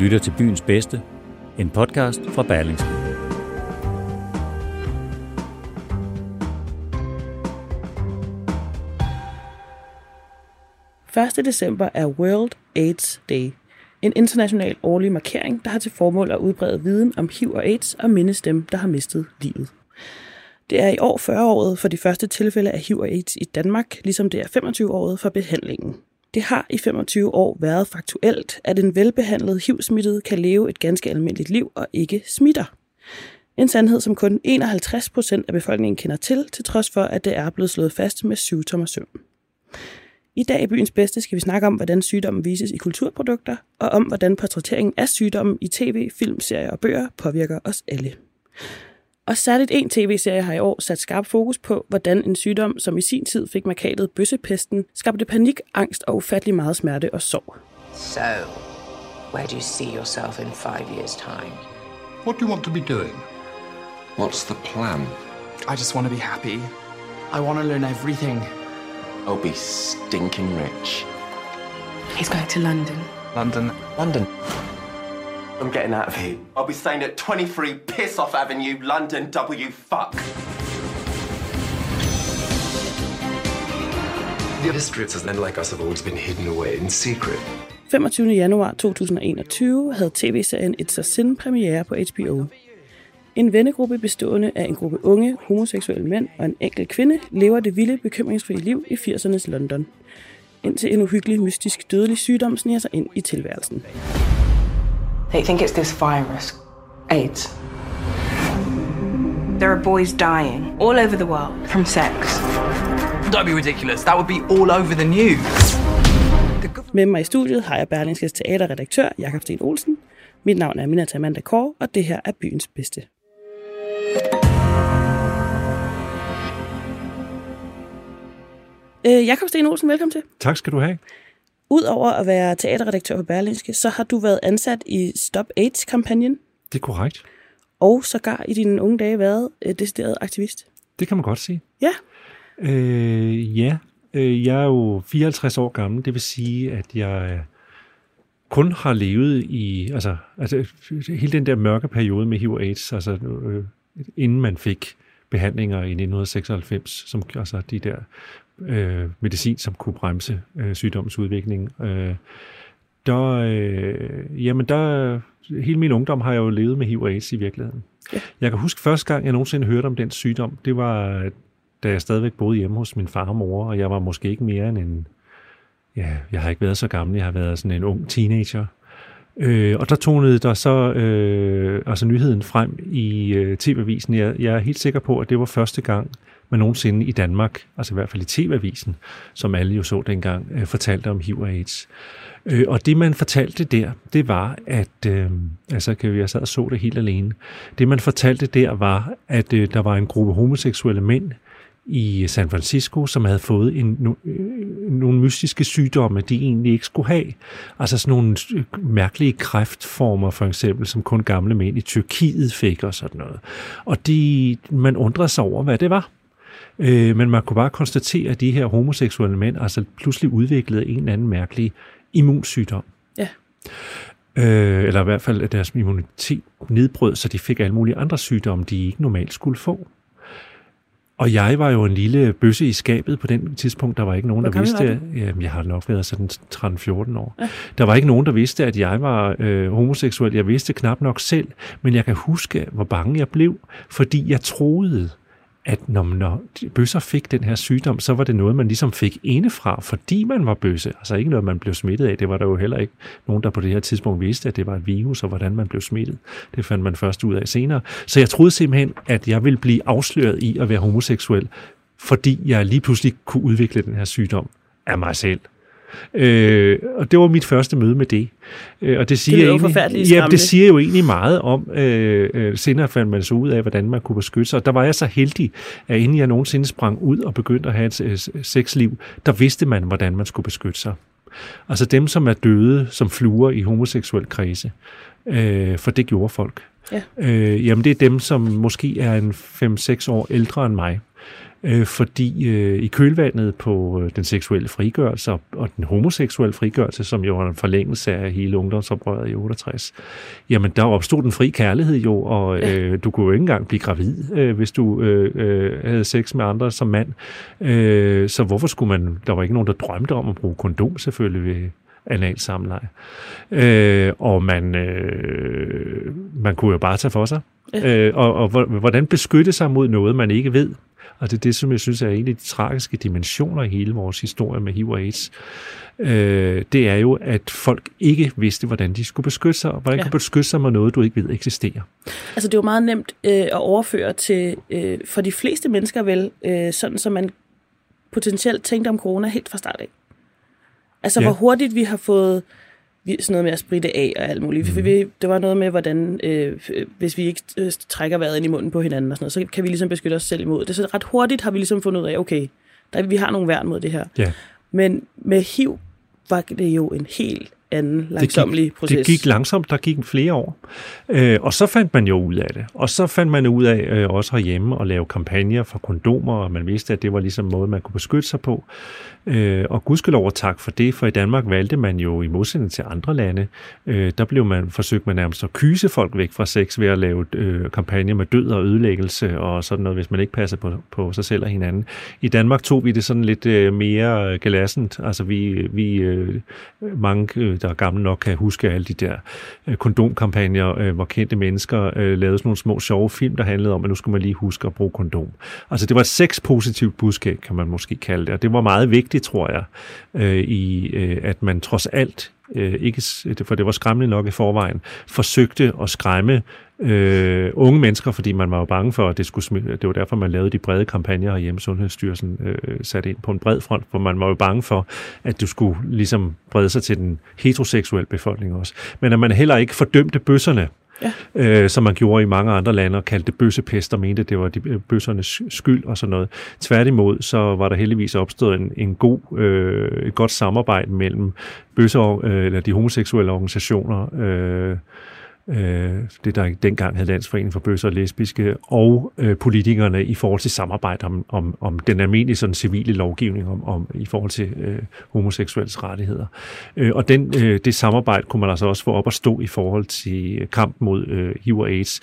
lytter til Byens Bedste, en podcast fra Berlingske. 1. december er World AIDS Day, en international årlig markering, der har til formål at udbrede viden om HIV og AIDS og mindes dem, der har mistet livet. Det er i år 40-året for de første tilfælde af HIV og AIDS i Danmark, ligesom det er 25-året for behandlingen. Det har i 25 år været faktuelt, at en velbehandlet HIV-smittet kan leve et ganske almindeligt liv og ikke smitter. En sandhed, som kun 51 procent af befolkningen kender til, til trods for, at det er blevet slået fast med syv tommer søm. I dag i Byens Bedste skal vi snakke om, hvordan sygdommen vises i kulturprodukter, og om, hvordan portrætteringen af sygdommen i tv, film, serier og bøger påvirker os alle. Og særligt en tv-serie har i år sat skarp fokus på, hvordan en sygdom, som i sin tid fik markatet bøssepesten, skabte panik, angst og ufattelig meget smerte og sorg. So, where do you see yourself in five years' time? What do you want to be doing? What's the plan? I just want to be happy. I want to learn everything. I'll be stinking rich. He's going to London. London. London. I'm getting out of here. I'll be staying at 23 Piss Off Avenue, London, W fuck. The histories men like us have always been hidden away in secret. 25. januar 2021 havde tv-serien It's a Sin premiere på HBO. En vennegruppe bestående af en gruppe unge homoseksuelle mænd og en enkelt kvinde lever det vilde, bekymringsfrie liv i 80'ernes London. Indtil en uhyggelig, mystisk, dødelig sygdom sniger sig ind i tilværelsen. They think it's this virus, AIDS. There are boys dying all over the world from sex. Don't be ridiculous. That would be all over the news. Med mig i studiet har jeg Berlingskes teaterredaktør Jakob Sten Olsen. Mit navn er Minata Amanda Kåre, og det her er Byens Bedste. Øh, Jakob Sten Olsen, velkommen til. Tak skal du have. Udover at være teaterredaktør på Berlingske, så har du været ansat i Stop AIDS-kampagnen, Det er korrekt. og sågar i dine unge dage været øh, decideret aktivist. Det kan man godt sige. Ja, Øh, ja, øh, jeg er jo 54 år gammel. Det vil sige, at jeg kun har levet i, altså, altså hele den der mørke periode med HIV AIDS, altså øh, inden man fik behandlinger i 1996, som altså de der øh, medicin, som kunne bremse øh, sygdommens udvikling. Øh, der, øh, jamen der, hele min ungdom har jeg jo levet med HIV og AIDS i virkeligheden. Ja. Jeg kan huske første gang, jeg nogensinde hørte om den sygdom, det var, da jeg stadigvæk boede hjemme hos min far og mor, og jeg var måske ikke mere end en, ja, jeg har ikke været så gammel, jeg har været sådan en ung teenager. Øh, og der tonede der så øh, altså nyheden frem i øh, TV-avisen. Jeg, jeg er helt sikker på, at det var første gang, man nogensinde i Danmark, altså i hvert fald i TV-avisen, som alle jo så dengang, øh, fortalte om HIV og AIDS. Øh, og det man fortalte der, det var, at, øh, altså kan vi, jeg sad og så det helt alene, det man fortalte der var, at øh, der var en gruppe homoseksuelle mænd, i San Francisco, som havde fået en, no, øh, nogle mystiske sygdomme, de egentlig ikke skulle have. Altså sådan nogle øh, mærkelige kræftformer, for eksempel, som kun gamle mænd i Tyrkiet fik og sådan noget. Og de, man undrede sig over, hvad det var. Øh, men man kunne bare konstatere, at de her homoseksuelle mænd altså pludselig udviklede en eller anden mærkelig immunsygdom. Ja. Øh, eller i hvert fald, at deres immunitet nedbrød, så de fik alle mulige andre sygdomme, de ikke normalt skulle få. Og jeg var jo en lille bøsse i skabet på den tidspunkt. Der var ikke nogen, Hvor der vidste... Jamen, jeg har nok været sådan 13-14 år. Ja. Der var ikke nogen, der vidste, at jeg var øh, homoseksuel. Jeg vidste knap nok selv, men jeg kan huske, hvor bange jeg blev, fordi jeg troede, at når, når bøsser fik den her sygdom, så var det noget, man ligesom fik indefra, fordi man var bøsse. Altså ikke noget, man blev smittet af. Det var der jo heller ikke nogen, der på det her tidspunkt vidste, at det var et virus, og hvordan man blev smittet. Det fandt man først ud af senere. Så jeg troede simpelthen, at jeg ville blive afsløret i at være homoseksuel, fordi jeg lige pludselig kunne udvikle den her sygdom af mig selv. Øh, og det var mit første møde med det. Øh, og det siger, det, jo egentlig, ja, det siger jo egentlig meget om, øh, øh, senere fandt man så ud af, hvordan man kunne beskytte sig. Og der var jeg så heldig, at inden jeg nogensinde sprang ud og begyndte at have et øh, sexliv, der vidste man, hvordan man skulle beskytte sig. Altså dem, som er døde som fluer i homoseksuel krise. Øh, for det gjorde folk. Ja. Øh, jamen det er dem, som måske er en 5-6 år ældre end mig øh, fordi øh, i kølvandet på øh, den seksuelle frigørelse og, og den homoseksuelle frigørelse, som jo var en forlængelse af hele ungdomsoprøret i 68, jamen der opstod den fri kærlighed jo, og øh, du kunne jo ikke engang blive gravid, øh, hvis du øh, øh, havde sex med andre som mand. Øh, så hvorfor skulle man, der var ikke nogen, der drømte om at bruge kondom selvfølgelig ved anal samleje. Øh, og man, øh, man kunne jo bare tage for sig. Ja. Øh, og, og hvordan beskytte sig mod noget, man ikke ved. Og det er det, som jeg synes er en af de tragiske dimensioner i hele vores historie med HIV og AIDS. Øh, det er jo, at folk ikke vidste, hvordan de skulle beskytte sig, og hvordan ja. kan beskytte sig med noget, du ikke ved eksisterer. Altså det er jo meget nemt øh, at overføre til, øh, for de fleste mennesker vel, øh, sådan som man potentielt tænkte om corona helt fra start af. Altså ja. hvor hurtigt vi har fået sådan noget med at spritte af og alt muligt. Mm. Vi, det var noget med, hvordan øh, hvis vi ikke øh, trækker vejret ind i munden på hinanden og sådan noget, så kan vi ligesom beskytte os selv imod det. Så ret hurtigt har vi ligesom fundet ud af, okay, der, vi har nogle værn mod det her. Ja. Men med HIV var det jo en helt anden langsomlig det gik, proces. Det gik langsomt, der gik flere år. Øh, og så fandt man jo ud af det. Og så fandt man ud af øh, også herhjemme at lave kampagner for kondomer, og man vidste, at det var ligesom en måde, man kunne beskytte sig på. Øh, og gudskelov og tak for det, for i Danmark valgte man jo i modsætning til andre lande, øh, der blev man forsøgt man nærmest at kyse folk væk fra sex ved at lave øh, kampagner med død og ødelæggelse og sådan noget, hvis man ikke passer på, på sig selv og hinanden. I Danmark tog vi det sådan lidt øh, mere galassent. Altså vi, vi øh, mange, øh, der er gamle nok, kan huske alle de der øh, kondomkampagner, øh, hvor kendte mennesker øh, lavede sådan nogle små sjove film, der handlede om, at nu skal man lige huske at bruge kondom. Altså det var et sexpositivt budskab, kan man måske kalde det, og det var meget vigtigt vigtigt, tror jeg, øh, i øh, at man trods alt, øh, ikke, for det var skræmmende nok i forvejen, forsøgte at skræmme øh, unge mennesker, fordi man var jo bange for, at det skulle smide. Det var derfor, man lavede de brede kampagner herhjemme, Sundhedsstyrelsen øh, satte ind på en bred front, for man var jo bange for, at du skulle ligesom brede sig til den heteroseksuelle befolkning også. Men at man heller ikke fordømte bøsserne, ja. øh, som man gjorde i mange andre lande, og kaldte det bøssepest, og mente, det var de, øh, bøssernes skyld og sådan noget. Tværtimod, så var der heldigvis opstået en, en god, øh, et godt samarbejde mellem bøsser, øh, eller de homoseksuelle organisationer, øh, øh, det der dengang hed Landsforeningen for Bøsser og Lesbiske, og øh, politikerne i forhold til samarbejde om, om, om den almindelige sådan, civile lovgivning om, om, i forhold til øh, homoseksuelles rettigheder. Øh, og den, øh, det samarbejde kunne man altså også få op at stå i forhold til kamp mod øh, HIV og AIDS,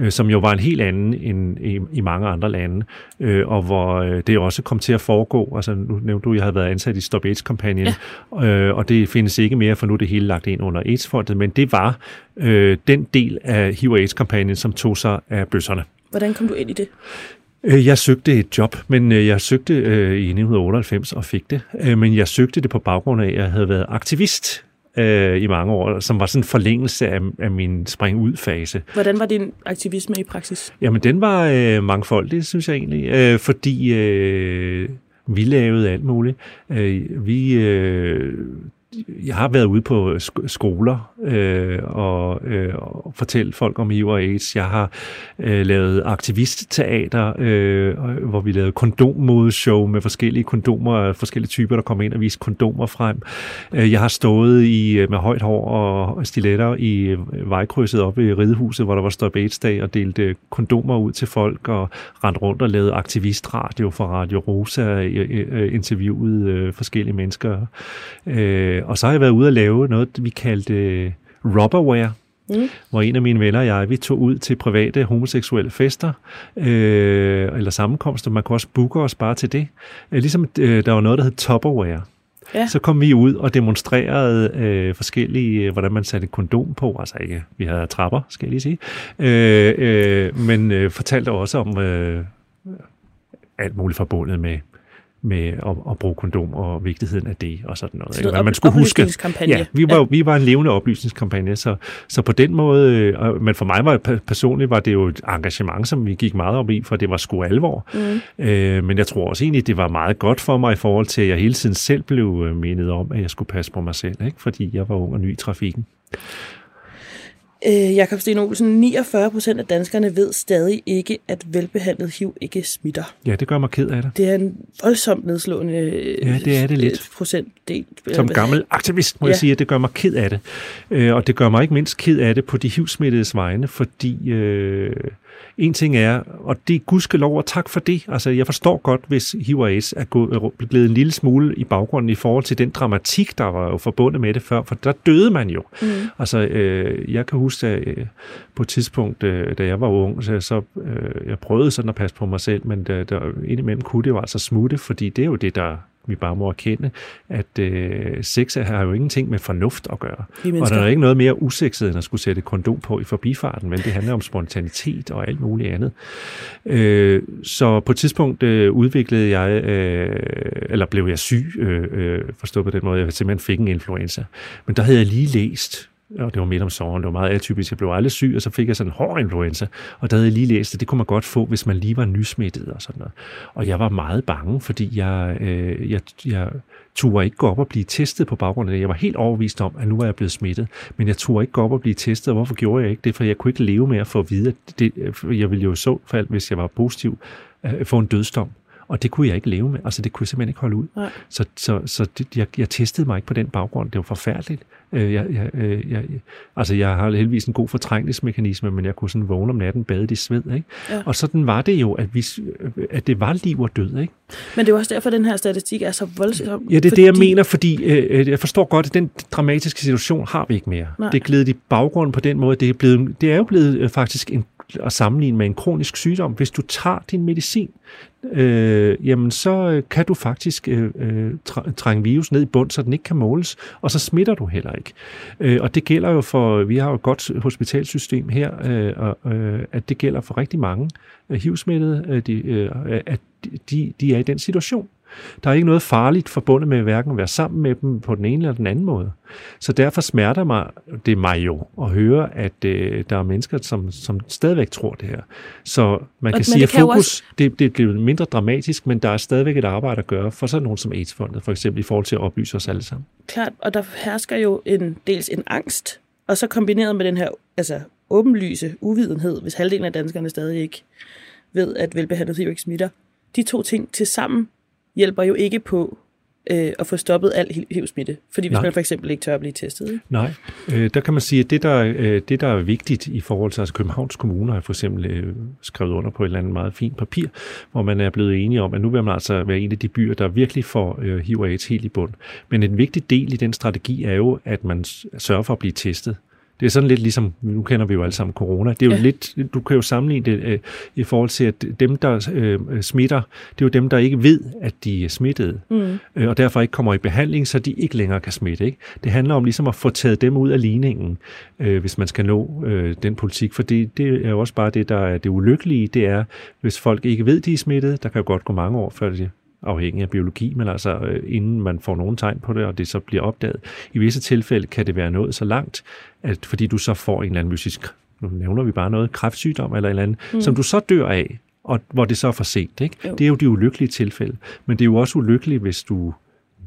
øh, som jo var en helt anden end i, i mange andre lande, øh, og hvor øh, det også kom til at foregå. Altså, nu nævnte du, at jeg havde været ansat i Stop AIDS-kampagnen, ja. øh, og det findes ikke mere, for nu er det hele lagt ind under AIDS-fondet, men det var øh, den del af HIV AIDS-kampagnen, som tog sig af bøsserne. Hvordan kom du ind i det? Jeg søgte et job, men jeg søgte øh, i 1998 og fik det. Men jeg søgte det på baggrund af, at jeg havde været aktivist øh, i mange år, som var sådan en forlængelse af, af min spring ud fase. Hvordan var din aktivisme i praksis? Jamen, den var øh, mangfoldig, synes jeg egentlig, øh, fordi øh, vi lavede alt muligt. Øh, vi øh, jeg har været ude på skoler øh, og, øh, og fortælle folk om HIV og AIDS. Jeg har øh, lavet aktivistteater, øh, hvor vi lavede kondommodeshow med forskellige kondomer, forskellige typer, der kom ind og viste kondomer frem. Øh, jeg har stået i øh, med højt hår og stiletter i øh, vejkrydset op i Ridehuset, hvor der var Stop AIDS-dag og delte kondomer ud til folk og rendt rundt og lavede aktivistradio for Radio Rosa, interviewede forskellige mennesker. Øh, og så har jeg været ude og lave noget, vi kaldte øh, rubberware, Mm. hvor en af mine venner og jeg, vi tog ud til private homoseksuelle fester øh, eller sammenkomster. Man kunne også booke os bare til det. Øh, ligesom øh, der var noget, der hed Tupperware. Ja. Så kom vi ud og demonstrerede øh, forskellige, øh, hvordan man satte kondom på. Altså ikke, vi havde trapper, skal jeg lige sige. Øh, øh, men øh, fortalte også om... Øh, alt muligt forbundet med med at, at bruge kondom og vigtigheden af det og sådan noget. Ikke? noget man skulle huske. Ja, vi var, Ja. vi var en levende oplysningskampagne, så, så på den måde, øh, men for mig var personligt var det jo et engagement, som vi gik meget op i, for det var sgu alvor. Mm. Øh, men jeg tror også egentlig, det var meget godt for mig i forhold til, at jeg hele tiden selv blev øh, mindet om, at jeg skulle passe på mig selv, ikke? fordi jeg var ung og ny i trafikken. Øh, Jakob Sten Olsen, 49 procent af danskerne ved stadig ikke, at velbehandlet HIV ikke smitter. Ja, det gør mig ked af det. Det er en voldsomt nedslående øh, Ja, det er det lidt. øh, procentdel. Som gammel aktivist må Ja. jeg sige, at det gør mig ked af det. Øh, og det gør mig ikke mindst ked af det på de HIV-smittedes vegne, fordi øh, en ting er, og det er gudskelov, og tak for det. Altså, jeg forstår godt, hvis HIV og AIDS er gået, blevet en lille smule i baggrunden i forhold til den dramatik, der var jo forbundet med det før, for der døde man jo. Mm. Altså, øh, jeg kan huske, at øh, på et tidspunkt, øh, da jeg var ung, så, så øh, jeg prøvede sådan at passe på mig selv, men der, der, indimellem kunne det jo altså smutte, fordi det er jo det, der vi bare må erkende, at øh, sex har jo ingenting med fornuft at gøre. Og der er ikke noget mere usekset, end at skulle sætte kondom på i forbifarten, men det handler om spontanitet og alt muligt andet. Øh, så på et tidspunkt øh, udviklede jeg, øh, eller blev jeg syg, øh, øh, forstået på den måde, jeg simpelthen fik en influenza. Men der havde jeg lige læst, og det var midt om sommeren, det var meget atypisk, jeg blev aldrig syg, og så fik jeg sådan en hård influenza, og der havde jeg lige læst, at det kunne man godt få, hvis man lige var nysmittet og sådan noget. Og jeg var meget bange, fordi jeg, øh, jeg, jeg turde ikke gå op og blive testet på baggrund af det. Jeg var helt overvist om, at nu var jeg blevet smittet, men jeg turde ikke gå op og blive testet, og hvorfor gjorde jeg ikke det? For jeg kunne ikke leve med at få at vide, at det, øh, jeg ville jo i så fald, hvis jeg var positiv, øh, få en dødsdom. Og det kunne jeg ikke leve med. Altså, det kunne jeg simpelthen ikke holde ud. Nej. Så, så, så det, jeg, jeg testede mig ikke på den baggrund. Det var forfærdeligt. Øh, Jeg, jeg, øh, jeg, altså, jeg har heldigvis en god fortrængningsmekanisme, men jeg kunne sådan vågne om natten, bade i sved. Ikke? Ja. Og sådan var det jo, at, vi, at det var liv og død. Ikke? Men det er også derfor, at den her statistik er så voldsom. Ja, det er det, jeg mener, fordi øh, jeg forstår godt, at den dramatiske situation har vi ikke mere. Nej. Det er glædet i baggrunden på den måde. Det er, blevet, det er jo blevet øh, faktisk en, at sammenligne med en kronisk sygdom. Hvis du tager din medicin, øh, jamen så øh, kan du faktisk øh, øh trænge virus ned i bund, så den ikke kan måles, og så smitter du heller ikke. Øh, og det gælder jo for, vi har jo et godt hospitalsystem her, øh, og, øh, at det gælder for rigtig mange øh, HIV-smittede, øh, de, øh, at de, de er i den situation. Der er ikke noget farligt forbundet med hverken at være sammen med dem på den ene eller den anden måde. Så derfor smerter mig, det mig jo at høre, at øh, der er mennesker, som, som stadigvæk tror det her. Så man kan men sige, at fokus, også- det, det er blevet mindre dramatisk, men der er stadigvæk et arbejde at gøre for sådan nogen som AIDS-fondet, for eksempel i forhold til at oplyse os alle sammen. Klart, og der hersker jo en, dels en angst, og så kombineret med den her altså, åbenlyse uvidenhed, hvis halvdelen af danskerne stadig ikke ved, at velbehandlet HIV ikke smitter. De to ting til sammen hjælper jo ikke på øh, at få stoppet al HIV-smitte. Fordi hvis Nej. man for eksempel ikke tør at blive testet. Ikke? Nej, øh, der kan man sige, at det der, øh, det, der er vigtigt i forhold til, altså Københavns Kommune har for eksempel øh, skrevet under på et eller andet meget fint papir, hvor man er blevet enige om, at nu vil man altså være en af de byer, der virkelig får øh, HIV og AIDS helt i bund. Men en vigtig del i den strategi er jo, at man sørger for at blive testet. Det er sådan lidt ligesom, nu kender vi jo alle sammen corona, det er jo Ja. lidt, du kan jo sammenligne det øh, i forhold til, at dem, der øh, smitter, det er jo dem, der ikke ved, at de er smittede, mm. øh, og derfor ikke kommer i behandling, så de ikke længere kan smitte. Ikke? Det handler om ligesom at få taget dem ud af ligningen, øh, hvis man skal nå øh, den politik, for det, det er jo også bare det, der er det ulykkelige, det er, hvis folk ikke ved, de er smittede, der kan jo godt gå mange år, før de afhængig af biologi, men altså øh, inden man får nogen tegn på det, og det så bliver opdaget. I visse tilfælde kan det være nået så langt, at fordi du så får en eller anden mysisk, nu nævner vi bare noget, kræftsygdom eller et eller andet, mm. som du så dør af, og hvor det så er for sent. Ikke? Jo. Det er jo de ulykkelige tilfælde. Men det er jo også ulykkeligt, hvis du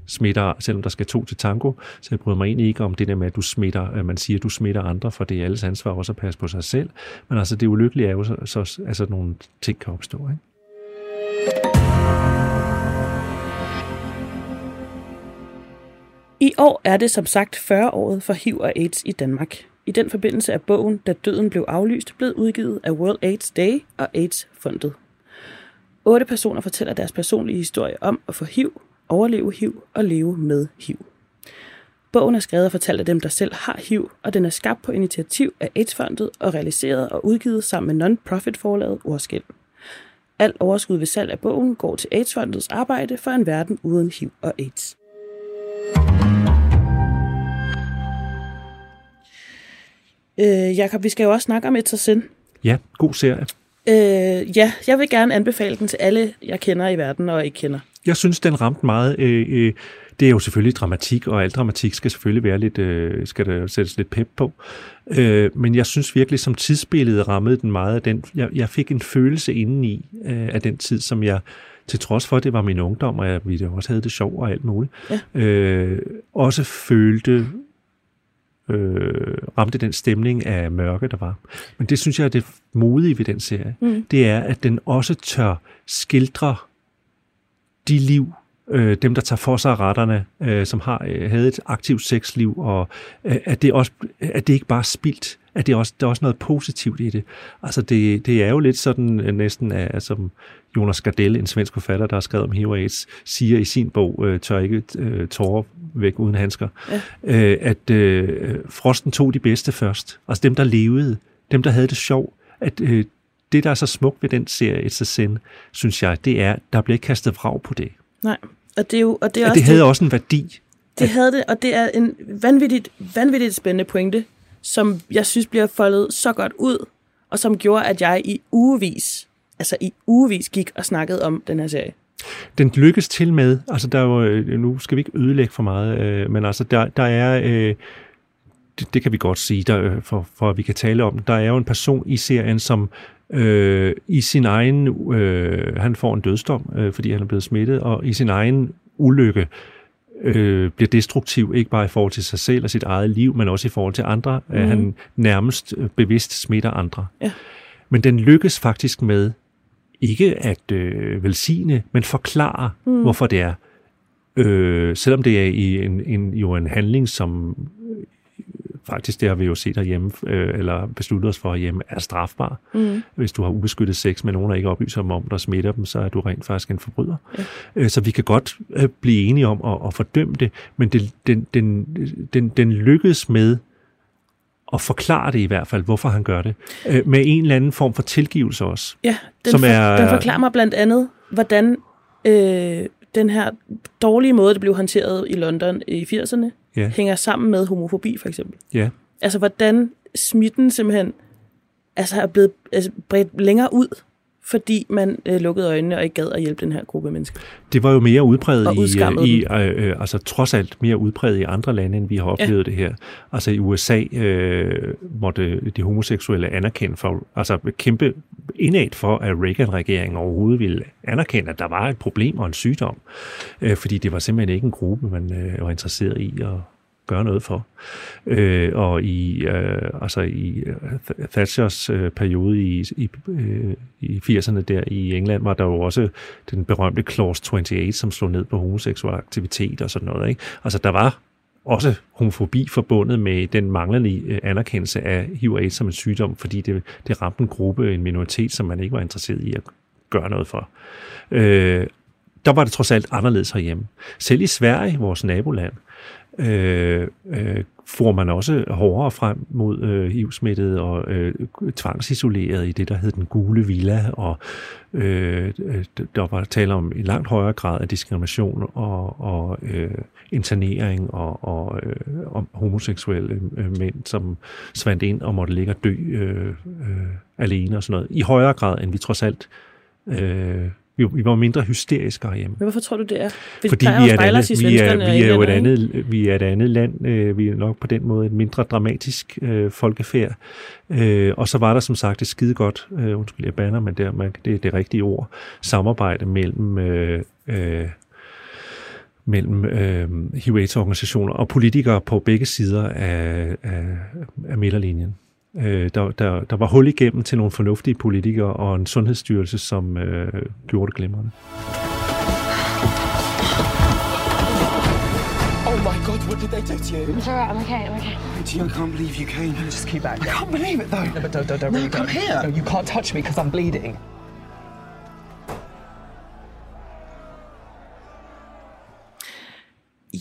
smitter, selvom der skal to til tango, så jeg bryder mig egentlig ikke om det der med, at du smitter, at man siger, at du smitter andre, for det er alles ansvar også at passe på sig selv. Men altså det ulykkelige er jo, så, så altså nogle ting kan opstå. Ikke? I år er det som sagt 40-året for HIV og AIDS i Danmark. I den forbindelse er bogen, Da døden blev aflyst, blevet udgivet af World AIDS Day og AIDS-fondet. Otte personer fortæller deres personlige historie om at få HIV, overleve HIV og leve med HIV. Bogen er skrevet og fortalt af dem, der selv har HIV, og den er skabt på initiativ af AIDS-fondet og realiseret og udgivet sammen med non-profit forlaget Ordskæld. Alt overskud ved salg af bogen går til AIDS-fondets arbejde for en verden uden HIV og AIDS. Øh, Jakob, vi skal jo også snakke om et sind. Ja, god serie. Øh, ja, jeg vil gerne anbefale den til alle, jeg kender i verden og ikke kender. Jeg synes, den ramte meget. Øh, øh, det er jo selvfølgelig dramatik, og al dramatik skal selvfølgelig være lidt, øh, skal der sættes lidt pep på. Øh, men jeg synes virkelig, som tidsbillede rammede den meget af den. Jeg, jeg fik en følelse indeni øh, af den tid, som jeg til trods for, at det var min ungdom, og jeg, vi også havde det sjov og alt muligt, ja. øh, også følte øh, ramte den stemning af mørke, der var. Men det synes jeg er det modige ved den serie. Mm. Det er, at den også tør skildre de liv, øh, dem der tager for sig retterne, øh, som har øh, havde et aktivt sexliv, og øh, at, det også, at det ikke bare er spildt, at det også, der er også noget positivt i det. Altså det, det er jo lidt sådan øh, næsten, af, som Jonas Gardell, en svensk forfatter, der har skrevet om HIV AIDS, siger i sin bog, øh, tør ikke øh, tårer væk uden handsker, ja. øh, at øh, frosten tog de bedste først. Altså dem, der levede, dem, der havde det sjov, at øh, det, der er så smukt ved den serie, It's a Sin, synes jeg, det er, der bliver ikke kastet vrag på det. Nej, og det, er jo, og det, er også det havde det, også en værdi. Det havde det, og det er en vanvittigt, vanvittigt spændende pointe, som jeg synes bliver foldet så godt ud, og som gjorde, at jeg i ugevis, altså i ugevis gik og snakkede om den her serie. Den lykkes til med, altså der er jo, øh, nu skal vi ikke ødelægge for meget, øh, men altså der, der er, øh, det, det kan vi godt sige, der, øh, for, for at vi kan tale om, der er jo en person i serien, som øh, i sin egen, øh, han får en dødsdom, øh, fordi han er blevet smittet, og i sin egen ulykke øh, bliver destruktiv, ikke bare i forhold til sig selv og sit eget liv, men også i forhold til andre. Mm. Han nærmest bevidst smitter andre. Ja. Men den lykkes faktisk med ikke at øh, velsigne, men forklare, mm. hvorfor det er. Øh, selvom det er i en, en, jo en handling, som faktisk det har vi jo set herhjemme, øh, eller besluttet os for herhjemme, er strafbar. Mm. Hvis du har ubeskyttet sex med nogen, der ikke oplyser dem om, der smitter dem, så er du rent faktisk en forbryder. Ja. Øh, så vi kan godt øh, blive enige om at, at fordømme det, men det, den, den, den, den lykkedes med at forklare det i hvert fald, hvorfor han gør det, øh, med en eller anden form for tilgivelse også. Ja, den, som for, er, den forklarer mig blandt andet, hvordan øh, den her dårlige måde, det blev håndteret i London i 80'erne, ja. hænger sammen med homofobi for eksempel. Ja. Altså hvordan smitten simpelthen altså, er blevet altså, bredt længere ud, fordi man øh, lukkede øjnene og ikke gad at hjælpe den her gruppe mennesker. Det var jo mere udbredt i, i øh, øh, altså trods alt mere udbredt i andre lande, end vi har oplevet ja. det her. Altså i USA øh, måtte de homoseksuelle anerkende for, altså kæmpe indad for, at Reagan-regeringen overhovedet ville anerkende, at der var et problem og en sygdom. Øh, fordi det var simpelthen ikke en gruppe, man øh, var interesseret i at, gøre noget for. Øh, og i, øh, altså i øh, Thatchers øh, periode i, i, øh, i 80'erne der i England, var der jo også den berømte Clause 28, som slog ned på homoseksuel aktivitet og sådan noget. Ikke? Altså der var også homofobi forbundet med den manglende øh, anerkendelse af HIV som en sygdom, fordi det, det ramte en gruppe, en minoritet, som man ikke var interesseret i at gøre noget for. Øh, der var det trods alt anderledes herhjemme. Selv i Sverige, vores naboland, øh, øh, får man også hårdere frem mod øh, HIV-smittet og øh, tvangsisoleret i det, der hed den gule villa, og øh, der var tale om en langt højere grad af diskrimination og, og øh, internering og, og øh, om homoseksuelle øh, mænd, som svandt ind og måtte ligge og dø øh, øh, alene og sådan noget, i højere grad, end vi trods alt øh, vi, vi var mindre hysteriske herhjemme. Men hvorfor tror du, det er? Fordi, Fordi vi, er, andet, vi, er, vi er jo et andet, vi er et andet land. Øh, vi er nok på den måde et mindre dramatisk øh, folkefærd. Øh, og så var der som sagt et skide godt, øh, undskyld jeg banner, men det er det, er det rigtige ord, samarbejde mellem øh, øh, mellem øh, hiv organisationer og politikere på begge sider af, af, af midterlinjen. Øh, der, der, der var hul igennem til nogle fornuftige politikere og en sundhedsstyrelse, som øh, gjorde det glimrende. Oh my god, what did they do to you? It's alright, I'm okay, I'm okay. I can't believe you came. Just keep back. I can't believe it though. No, but don't, don't, don't no, really come don't. here. No, you can't touch me because I'm bleeding.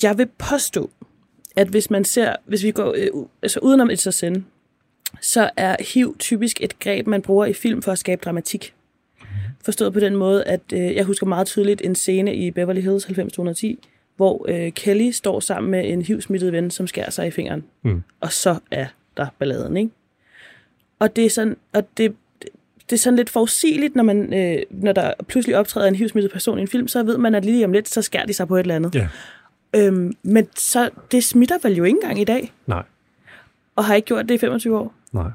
Jeg vil påstå, at hvis man ser, hvis vi går øh, altså udenom et så sende, så er HIV typisk et greb, man bruger i film for at skabe dramatik. Forstået på den måde, at øh, jeg husker meget tydeligt en scene i Beverly Hills 90210, hvor øh, Kelly står sammen med en HIV-smittet ven, som skærer sig i fingeren. Mm. Og så er der balladen, ikke? Og det er sådan, og det, det, er sådan lidt forudsigeligt, når, man, øh, når der pludselig optræder en HIV-smittet person i en film, så ved man, at lige om lidt, så skærer de sig på et eller andet. Ja. Øhm, men så, det smitter vel jo ikke engang i dag, Nej, og har ikke gjort det i 25 år. nej.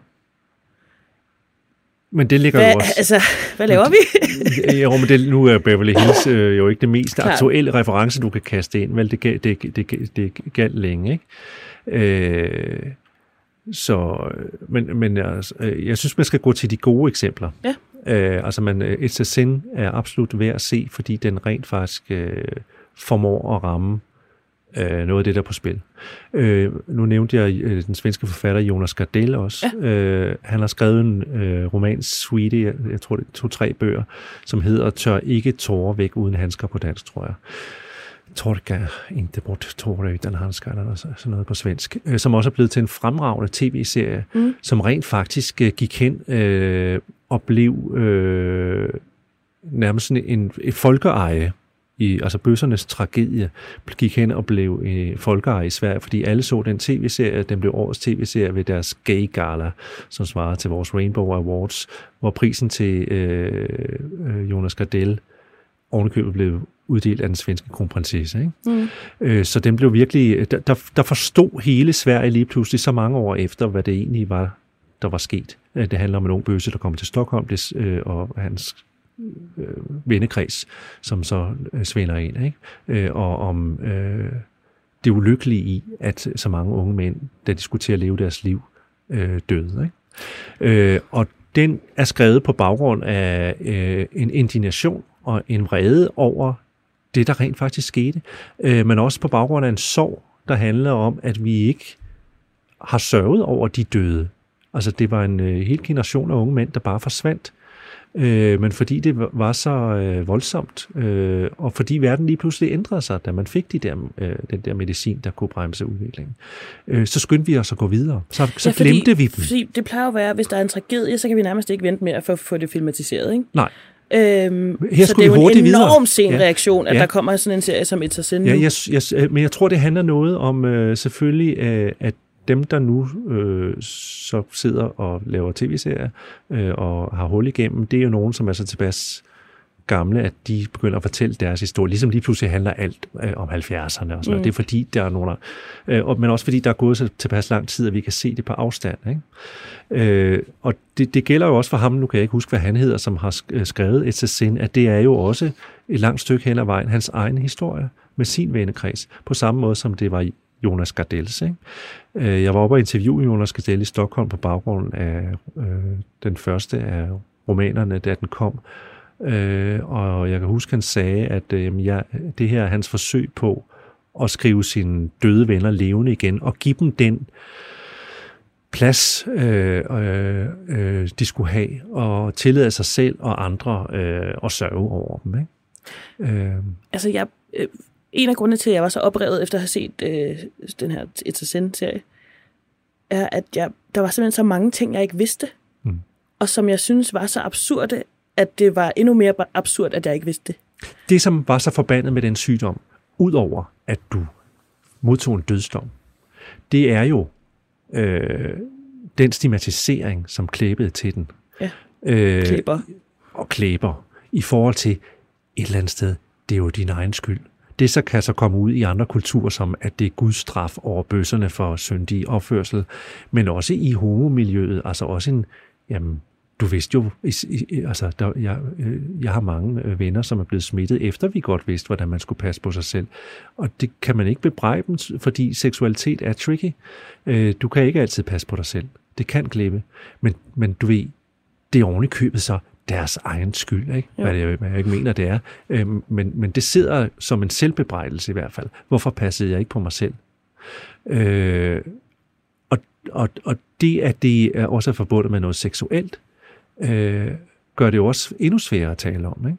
Men det ligger Hvad, jo også... altså, hvad laver vi? jo, men det, nu er Beverly Hills øh, jo ikke det mest Klart. aktuelle reference, du kan kaste ind. Vel, det, det, det, det, det galt længe, ikke? Øh, så, men, men altså, øh, jeg synes, man skal gå til de gode eksempler. Ja. Øh, altså, man, øh, It's a Sin er absolut værd at se, fordi den rent faktisk øh, formår at ramme øh, noget af det, der er på spil. Øh, nu nævnte jeg øh, den svenske forfatter Jonas Gardell også. Ja. Øh, han har skrevet en øh, roman, Sweetie, jeg, jeg tror det er to-tre bøger, som hedder Tør ikke tårer væk uden handsker på dansk, tror jeg. Torka, inte bort tårer utan handskar, eller så- sådan noget på svensk, øh, som også er blevet til en fremragende tv-serie, mm. som rent faktisk øh, gik hen øh, og blev øh, nærmest sådan en, et folkeeje i, altså bøssernes tragedie gik hen og blev øh, folkeeje i Sverige, fordi alle så den tv-serie, den blev årets tv-serie ved deres gay gala, som svarer til vores Rainbow Awards, hvor prisen til øh, øh, Jonas Gardell ovenikøbet blev uddelt af den svenske kronprinsesse. Ikke? Mm. Øh, så den blev virkelig, der, der, der forstod hele Sverige lige pludselig så mange år efter, hvad det egentlig var, der var sket. Øh, Det handler om en ung bøsse, der kommer til Stockholm, det, øh, og hans Øh, vennekreds, som så øh, svinder ind. Ikke? Øh, og om øh, det ulykkelige i, at så mange unge mænd, da de skulle til at leve deres liv, øh, døde. Ikke? Øh, og den er skrevet på baggrund af øh, en indignation og en vrede over det, der rent faktisk skete, øh, men også på baggrund af en sorg, der handler om, at vi ikke har sørget over de døde. Altså det var en øh, hel generation af unge mænd, der bare forsvandt. Øh, men fordi det var- så øh, voldsomt, øh, og fordi verden lige pludselig ændrede sig, da man fik de der, øh, den der medicin, der kunne bremse udviklingen, øh, så skyndte vi os at gå videre. Så, så Ja, fordi- glemte vi dem. Fordi det plejer at være, hvis der er en tragedie, så kan vi nærmest ikke vente med at få, få det filmatiseret. Ikke? Nej. Øhm, Her så det er jo en enorm sen Ja. reaktion, at Ja. der kommer sådan en serie som It's a Sin Ja, jeg, jeg, men jeg tror, det handler noget om øh, selvfølgelig, øh, at dem, der nu øh, så sidder og laver tv-serier øh, og har hul igennem, det er jo nogen, som er så tilpas gamle, at de begynder at fortælle deres historie. Ligesom lige pludselig handler alt øh, om 70'erne og sådan noget. Mm. Det er fordi, der er nogen, der, øh, og- men også fordi, der er gået så tilpas lang tid, at vi kan se det på afstand. Ikke? Øh, og det, det gælder jo også for ham, nu kan jeg ikke huske, hvad han hedder, som har sk- skrevet et Sin, at det er jo også et langt stykke hen ad vejen hans egen historie med sin vennekreds, på samme måde som det var Jonas Gardels. Ikke? Øh, Jeg var oppe og interviewe Jonas Gardel i Stockholm på baggrund af øh, den første af romanerne, da den kom. Øh, og jeg kan huske, han sagde, at øh, jeg, det her er hans forsøg på at skrive sine døde venner levende igen, og give dem den plads, øh, øh, øh, de skulle have, og tillade sig selv og andre øh, at sørge over dem. Ikke? Øh, Altså, jeg, øh, en af grundene til, at jeg var så oprevet efter at have set øh, den her It's a Sin-serie, er, at jeg, der var simpelthen så mange ting, jeg ikke vidste. Mm. Og som jeg synes var så absurde, at det var endnu mere absurd, at jeg ikke vidste det. det, som var så forbandet med den sygdom, udover at du modtog en dødsdom, det er jo øh, den stigmatisering, som klæbede til den. Ja. Øh, Klæber. Og klæber. I forhold til et eller andet sted, det er jo din egen skyld. Det så kan så komme ud i andre kulturer, som at det er Guds straf over bøsserne for syndig opførsel, men også i homomiljøet, altså også en, jamen, du vidste jo, altså, der, jeg, øh, jeg har mange øh, venner, som er blevet smittet, efter vi godt vidste, hvordan man skulle passe på sig selv. Og det kan man ikke bebrejde dem, fordi seksualitet er tricky. Øh, du kan ikke altid passe på dig selv. Det kan glippe. Men, men du ved, det er oven i købet så deres egen skyld, ikke? Hvad, det, hvad jeg ikke mener, det er. Øhm, men, men det sidder som en selvbebrejdelse i hvert fald. Hvorfor passede jeg ikke på mig selv? Øh, og, og, og det, at det er også er forbundet med noget seksuelt, øh, gør det jo også endnu sværere at tale om. Ikke?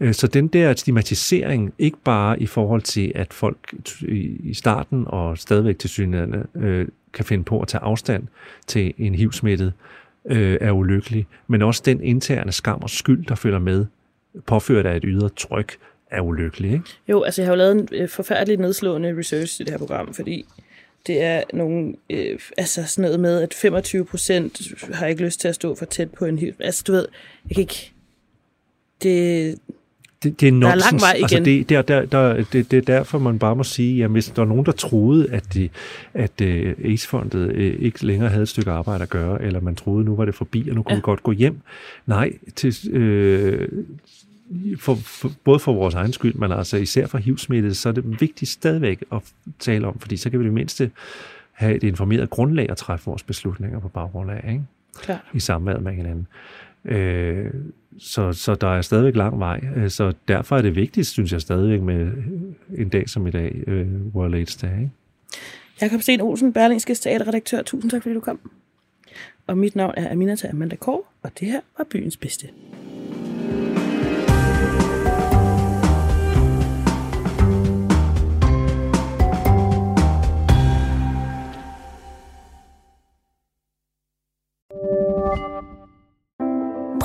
Øh, Så den der stigmatisering, ikke bare i forhold til, at folk i starten og stadigvæk til synligheden øh, kan finde på at tage afstand til en HIV-smittet, øh, er ulykkelig, men også den interne skam og skyld, der følger med, påført af et ydre tryk, er ulykkelig. Ikke? Jo, altså jeg har jo lavet en øh, forfærdelig nedslående research i det her program, fordi Det er nogle, øh, altså sådan noget med, at 25 procent har ikke lyst til at stå for tæt på en hyld. Altså du ved, jeg kan ikke... Det, det, det er Der er nonsens. lang vej igen. Altså, det, det, er, der, der, det, det er derfor, man bare må sige, at hvis der er nogen, der troede, at, de, at uh, AIDS-fondet uh, ikke længere havde et stykke arbejde at gøre, eller man troede, nu var det forbi, og nu kunne ja. vi godt gå hjem. Nej, til, øh, for, for, både for vores egen skyld, men altså især for HIV-smittet, så er det vigtigt stadigvæk at tale om, fordi så kan vi det mindste have et informeret grundlag at træffe vores beslutninger på baggrund af, ikke? Klart. i samvær med hinanden. Øh, så, så der er stadigvæk lang vej. Øh, så derfor er det vigtigt, synes jeg stadigvæk, med en dag som i dag, øh, World AIDS Day. Ikke? Jakob Sten Olsen, Berlingske teaterredaktør. Tusind tak, fordi du kom. Og mit navn er Aminata Amanda Kåre, og det her var byens bedste.